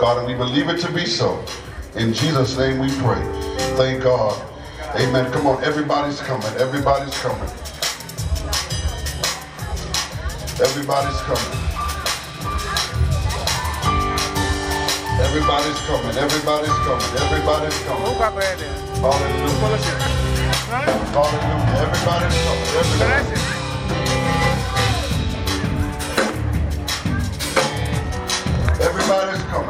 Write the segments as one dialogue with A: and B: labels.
A: God, and we believe it to be so. In Jesus' name we pray. Thank God. Amen. Come on, everybody's coming. Everybody's coming. Everybody's coming. Everybody's coming. Everybody's coming. Everybody's coming. Hallelujah. Hallelujah. Everybody's coming. Everybody's Everybody's coming.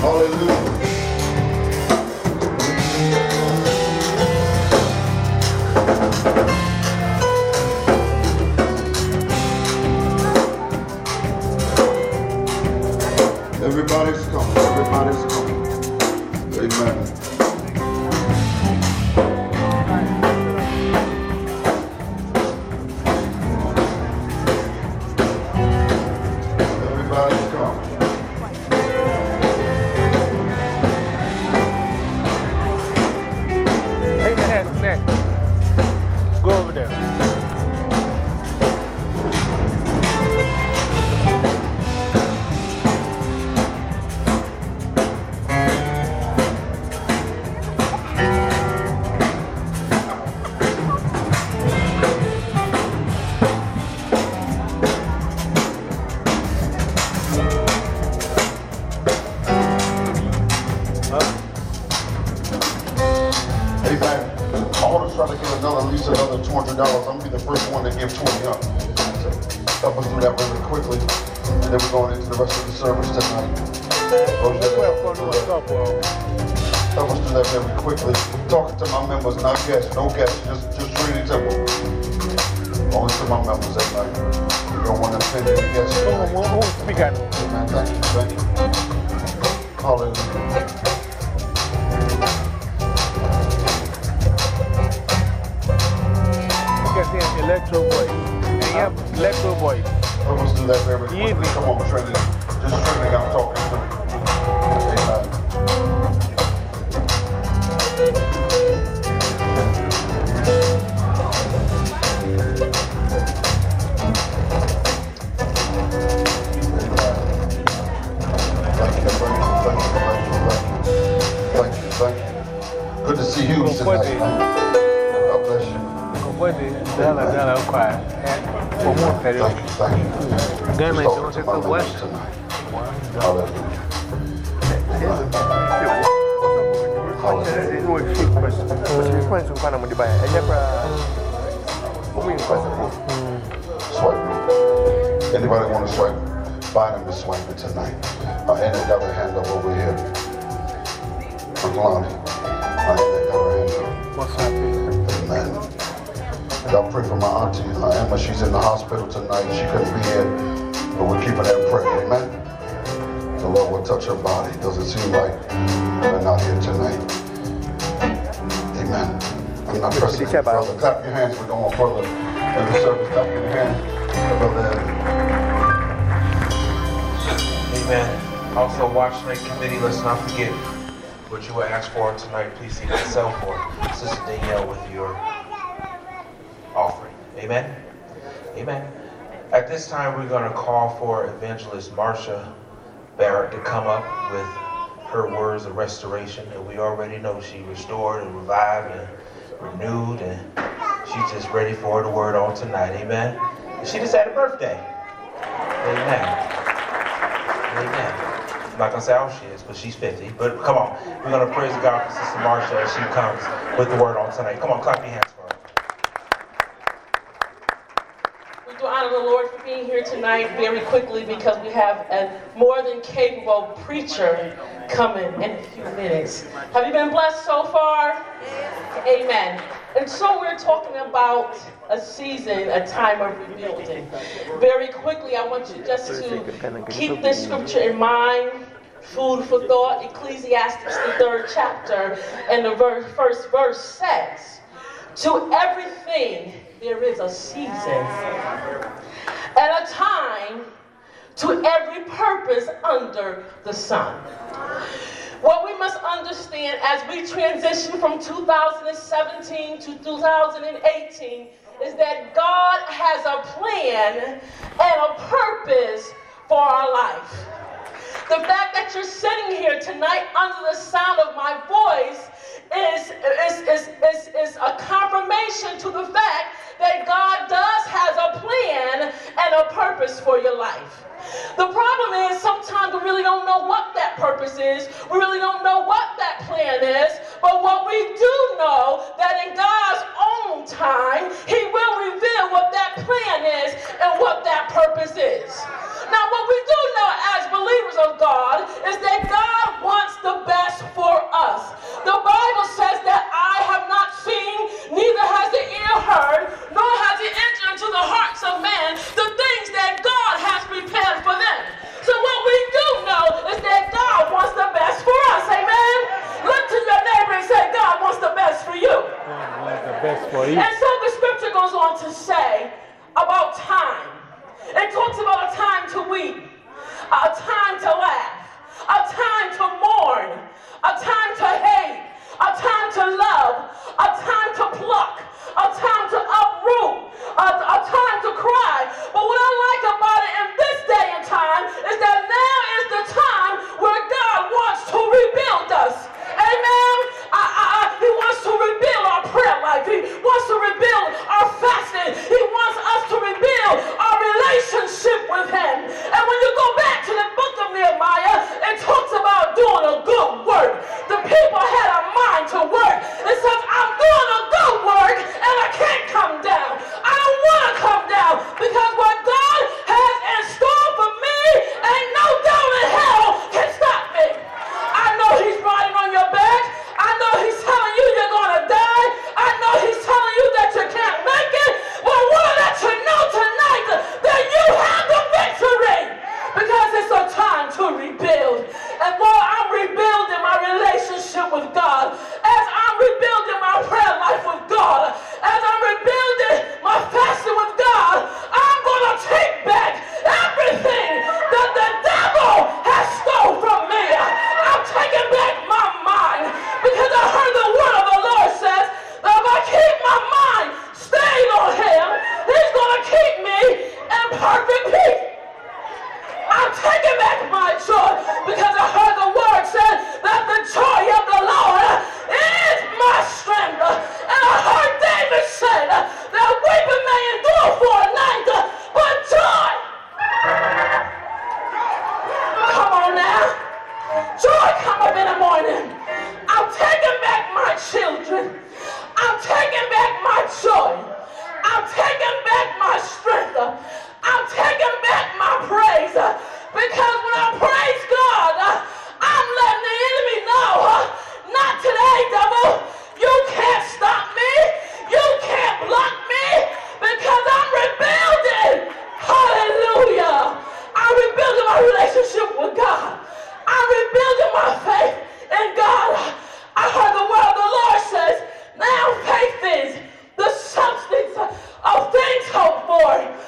A: Hallelujah. At another $200. I'm going to be the first one to give 20 up. So help us do that really quickly. And then we're going into the rest of the service tonight. Help us do that very quickly. Talking to my members, not guests, no guests, just, just really simple. Only to my members at night. We don't want to offend any guests. tonight. Amen. Thank you. Thank you. Hallelujah.
B: Electro voice. And you have electro voice.
A: Do that very quickly.
B: Easy.
A: Come on, Trinity. Just Trinity, I'm talking to. Amen. Thank you, thank you, thank you, thank you, thank you, thank you. Good to see you tonight.
B: Ghana
A: Just
B: is
A: talking to
B: also
A: my
B: the West.
A: members tonight. Hallelujah. Hallelujah. Swipe. Anybody want to swipe? To swipe it tonight. And they got her hand up over here. McLean. Uh, they got her hand up.
B: What's happening?
A: Amen. Y'all pray for my auntie uh, Emma. She's in the hospital tonight. She couldn't be here, but we're keeping her in prayer. Amen. The Lord will touch her body. Doesn't seem like they're not here tonight. Amen. I'm not pressing any further. Clap your hands. We're going further in the service. Clap your hands. Brother
C: Amen. Also, watch night committee. Let's not forget what you were asked for tonight. Please see myself or Sister Danielle with your offering. Amen. Amen. At this time, we're going to call for Evangelist Marsha Barrett to come up with her words of restoration. And we already know she restored and revived and renewed, and she's just ready for the word on tonight. Amen. She just had a birthday. Amen. Amen. I'm not gonna say how she is, but she's 50. But come on, we're gonna praise God for Sister Marsha as she comes with the word on tonight. Come on, clap your hands
D: tonight very quickly because we have a more than capable preacher coming in a few minutes. Have you been blessed so far? Amen. And so we're talking about a season, a time of rebuilding. Very quickly, I want you just to keep this scripture in mind. Food for thought, Ecclesiastes, the third chapter, and the ver- first verse says, To everything there is a season at a time to every purpose under the sun. What we must understand as we transition from 2017 to 2018 is that God has a plan and a purpose for our life. The fact that you're sitting here tonight under the sound of my voice is, is, is, is, is a confirmation to the fact that God does has a plan and a purpose for your life. The problem is sometimes we really don't know what that purpose is. We really don't know what that plan is. But what we do know that in God's own time, he will reveal what that plan is and what that purpose is. I repeat, I'm taking back my choice because I Lord.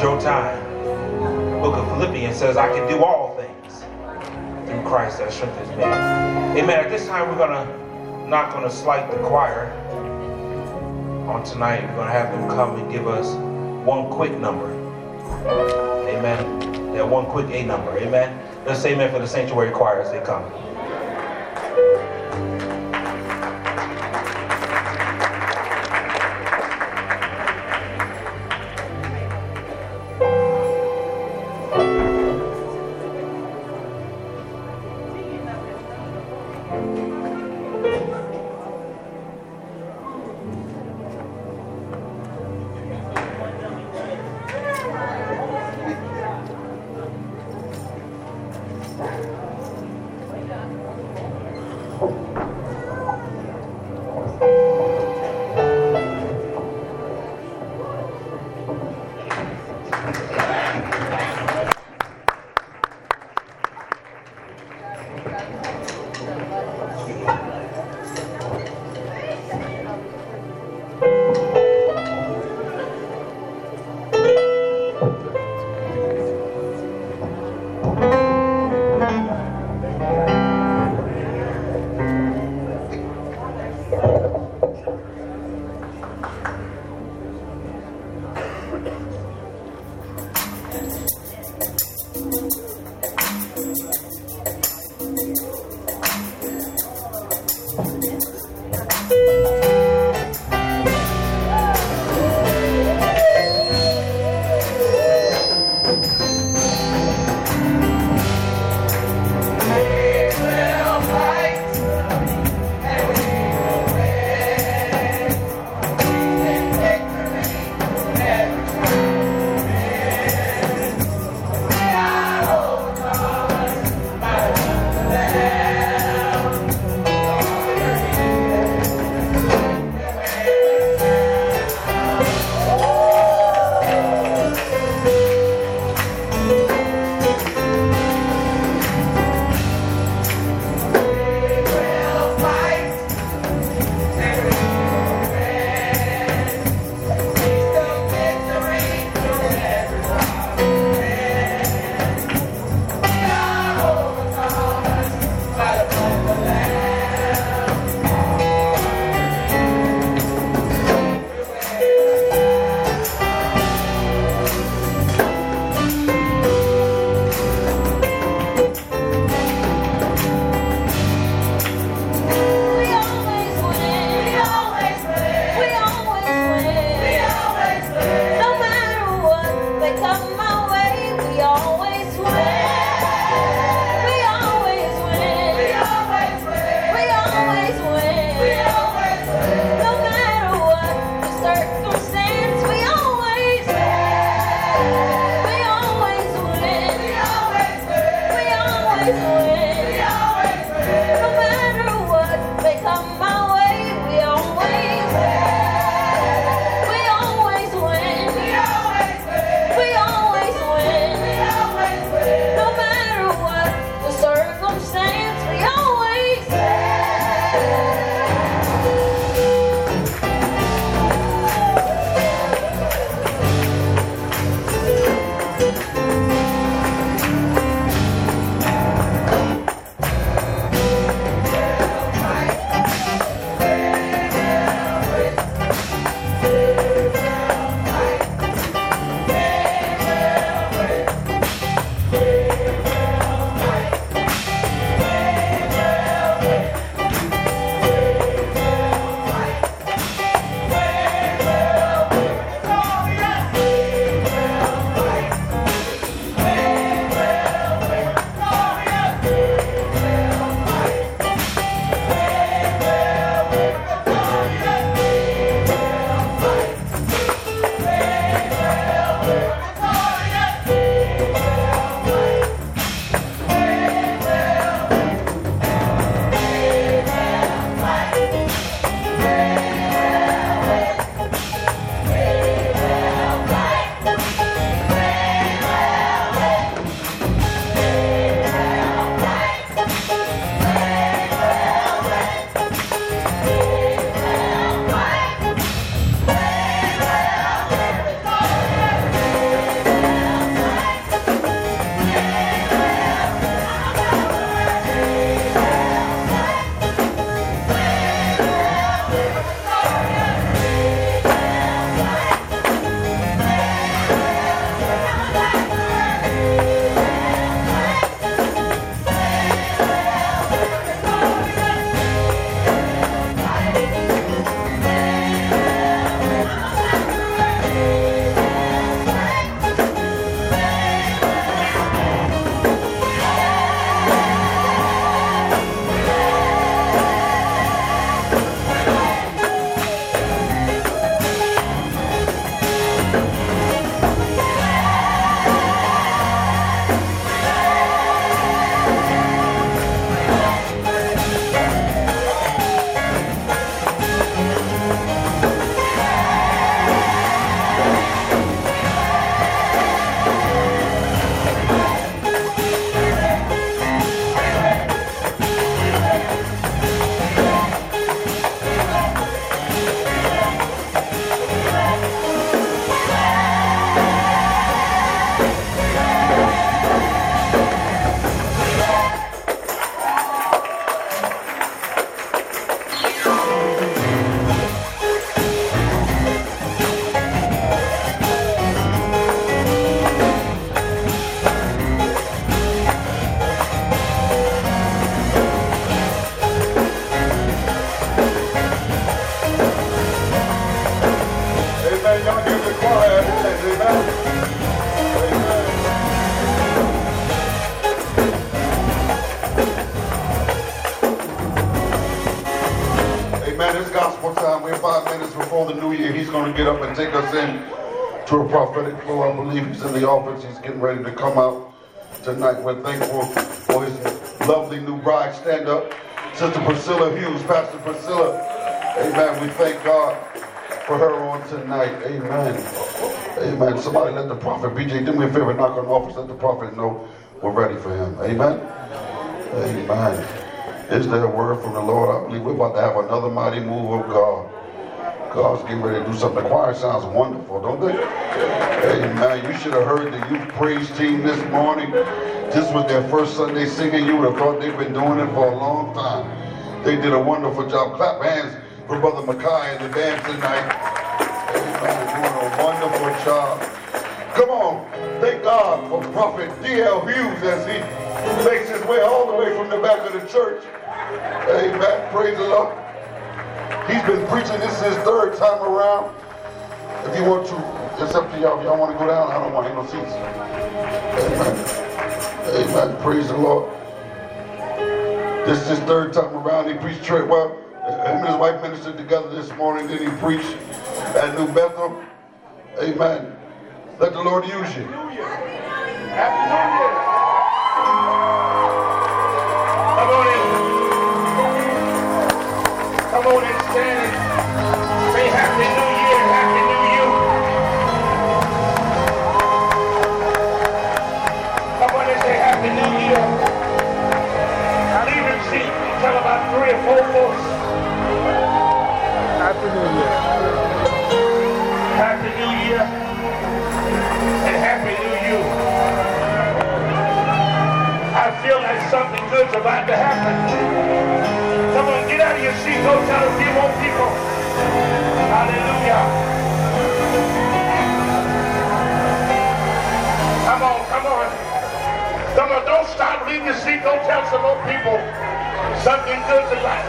C: Your time. Book of Philippians says, I can do all things through Christ that strengthens me. Amen. At this time, we're gonna not going to slight the choir on tonight. We're going to have them come and give us one quick number. Amen. That one quick A number. Amen. Let's say amen for the sanctuary choir as they come.
A: He's getting ready to come out tonight. We're thankful for his lovely new bride. Stand up. Sister Priscilla Hughes, Pastor Priscilla. Amen. We thank God for her on tonight. Amen. Amen. Somebody let the prophet, BJ, do me a favor, knock on the office, let the prophet know we're ready for him. Amen. Amen. Is there a word from the Lord? I believe we're about to have another mighty move of God. God's getting ready to do something. The choir sounds wonderful, don't they? Amen. You should have heard the youth praise team this morning. This was their first Sunday singing. You would have thought they've been doing it for a long time. They did a wonderful job. Clap hands for Brother Mackay and the band tonight. Amen. Doing a wonderful job. Come on. Thank God for Prophet D.L. Hughes as he makes his way all the way from the back of the church. Amen. Praise the Lord. He's been preaching this is his third time around. If you want to, it's up to y'all. If y'all want to go down, I don't want no seats. Amen. Amen. Praise the Lord. This is his third time around. He preached. Well, him and his wife ministered together this morning. Then he preached at New Bethel. Amen. Let the Lord use you.
E: Happy New Year. Come good's about to happen. Come on, get out of your seat. Go tell a few more people. Hallelujah. Come on, come on. Come on, don't stop. Leave your seat. Go tell some more people. Something good's about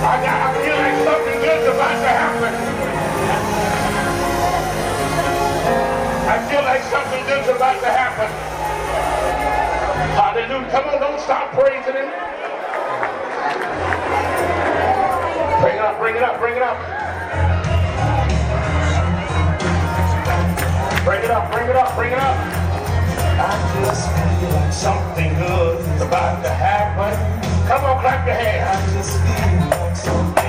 E: I, got, I feel like something good's about to happen. Feel like something good's about to happen. Hallelujah. Come on, don't stop praising him. Bring it up, bring it up, bring it up. Bring it up, bring it up, bring it up. I just feel like something good is about to happen. Come on, clap your hands. I just feel like something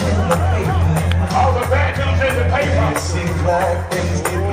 F: All the bad news in the paper.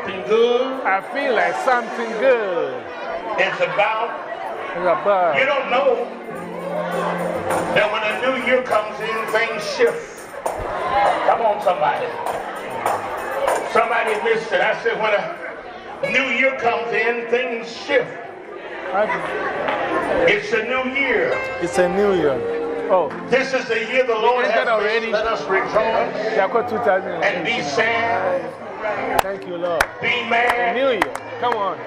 F: Something good.
E: I feel like something good. It's about,
B: It's about.
E: you don't know that when a new year comes in, things shift. Come on, somebody. Somebody missed it. I said, when a new year comes in, things shift. It's a new year.
B: It's a new year. Oh,
E: This is the year the Lord has
B: already.
E: Let us rejoice
B: yeah,
E: and be sad,
B: Thank you, Lord.
E: be mad.
B: New Year. Come on.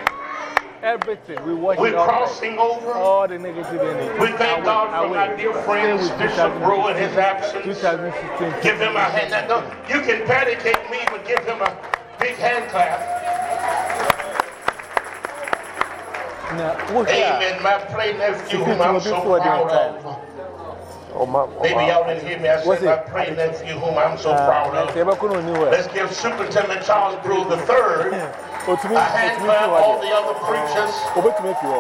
B: Everything. We watch
E: We're
B: it all.
E: crossing over.
B: All the negative energy.
E: We thank God for
B: away.
E: my dear friend, Bishop Brewer in his absence.
B: 2016.
E: Give him a hand. Now, don't- You can panicate me, but give him a big hand clap.
B: Now.
E: Amen. My play nephew, whom I'm so proud of.
B: Oh, my.
E: Maybe y'all didn't hear me. I said my play nephew, whom I'm so proud of.
B: Let's
E: give Superintendent Charles Brew the third
B: go to me.
E: a hand clap. All the other preachers.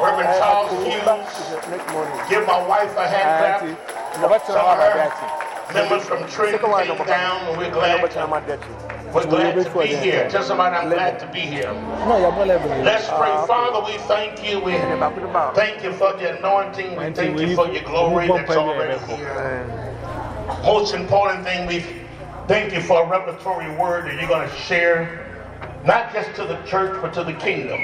E: Reverend Charles Hughes. Give my wife a hand clap. Some of her members from Trinity came down, and we're glad to, we're glad to be here. Tell somebody I'm glad to be here. Let's pray. Father, we thank you. We thank you for the anointing. We thank you for your glory that's already here. Most important thing, we thank you for a revelatory word that you're going to share, not just to the church, but to the kingdom.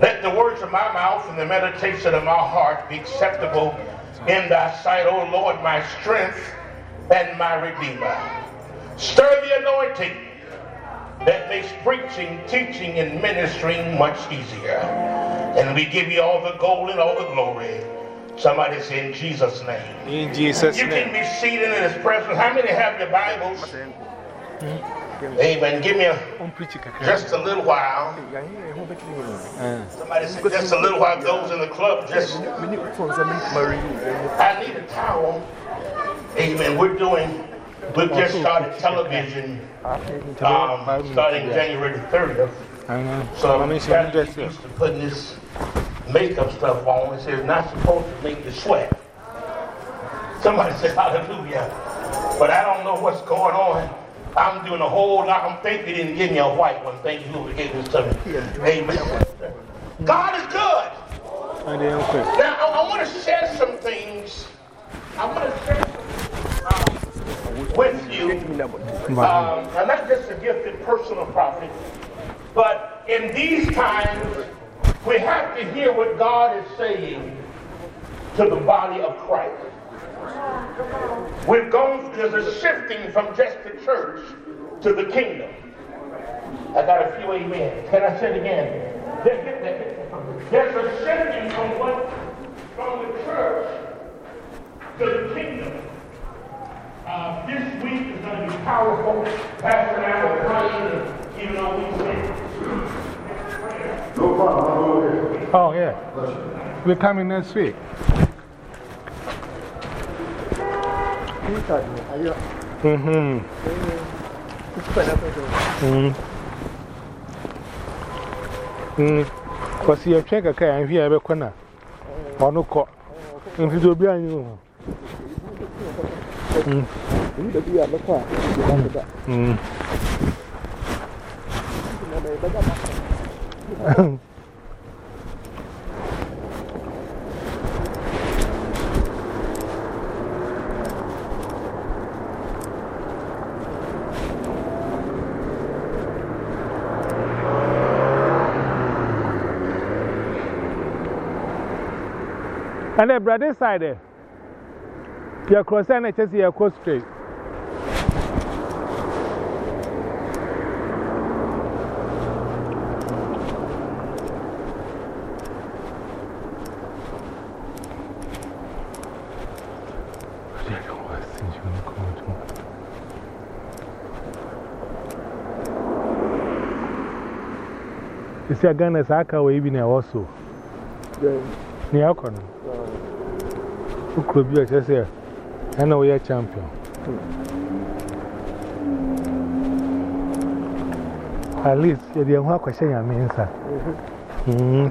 E: Let the words of my mouth and the meditation of my heart be acceptable in thy sight, O Lord, my strength and my redeemer. Stir the anointing that makes preaching, teaching, and ministering much easier. And we give you all the gold and all the glory. Somebody say in Jesus' name.
B: In Jesus'
E: You can be seated in his presence. How many have your Bibles? Amen. Give me a,
B: preach it, kakra.
E: just a little while. Somebody said just a little while goes in the club. Just I need a towel. Amen. We're doing. We've just started television. Um, starting January 30th.
B: I know.
E: So
B: I'm
E: I'm
B: going
E: got to used to putting this makeup stuff on. It says not supposed to make you sweat. Somebody said hallelujah. But I don't know what's going on. I'm doing a whole lot. I'm thankful didn't give me a white one. Thank you who gave this to me. Amen. God is good. Now, I, I want to share some things. I want to share some, um, with you. Um, I'm not just a gifted personal prophet, but in these times, we have to hear what God is saying to the body of Christ. We've gone, there's a shifting from just the church to the kingdom. I got a few amen. Can I say it again? There- there- there- There's a shifting from what, from the church to the kingdom. Uh, this week is going to and even.
A: No problem.
B: Oh, yeah. We're coming next week. Mm-hmm. Mm. Mm. Because you're trying to carry here every corner. Or no court. If you do be on you. Mm. Mm. And the brother side there. You're crossing and just you're cross straight. You see, Ghana is Aka, we even also. Near Alcono. Who could be a just here? I know we are champion. At least, you're the one question your means. Hmm,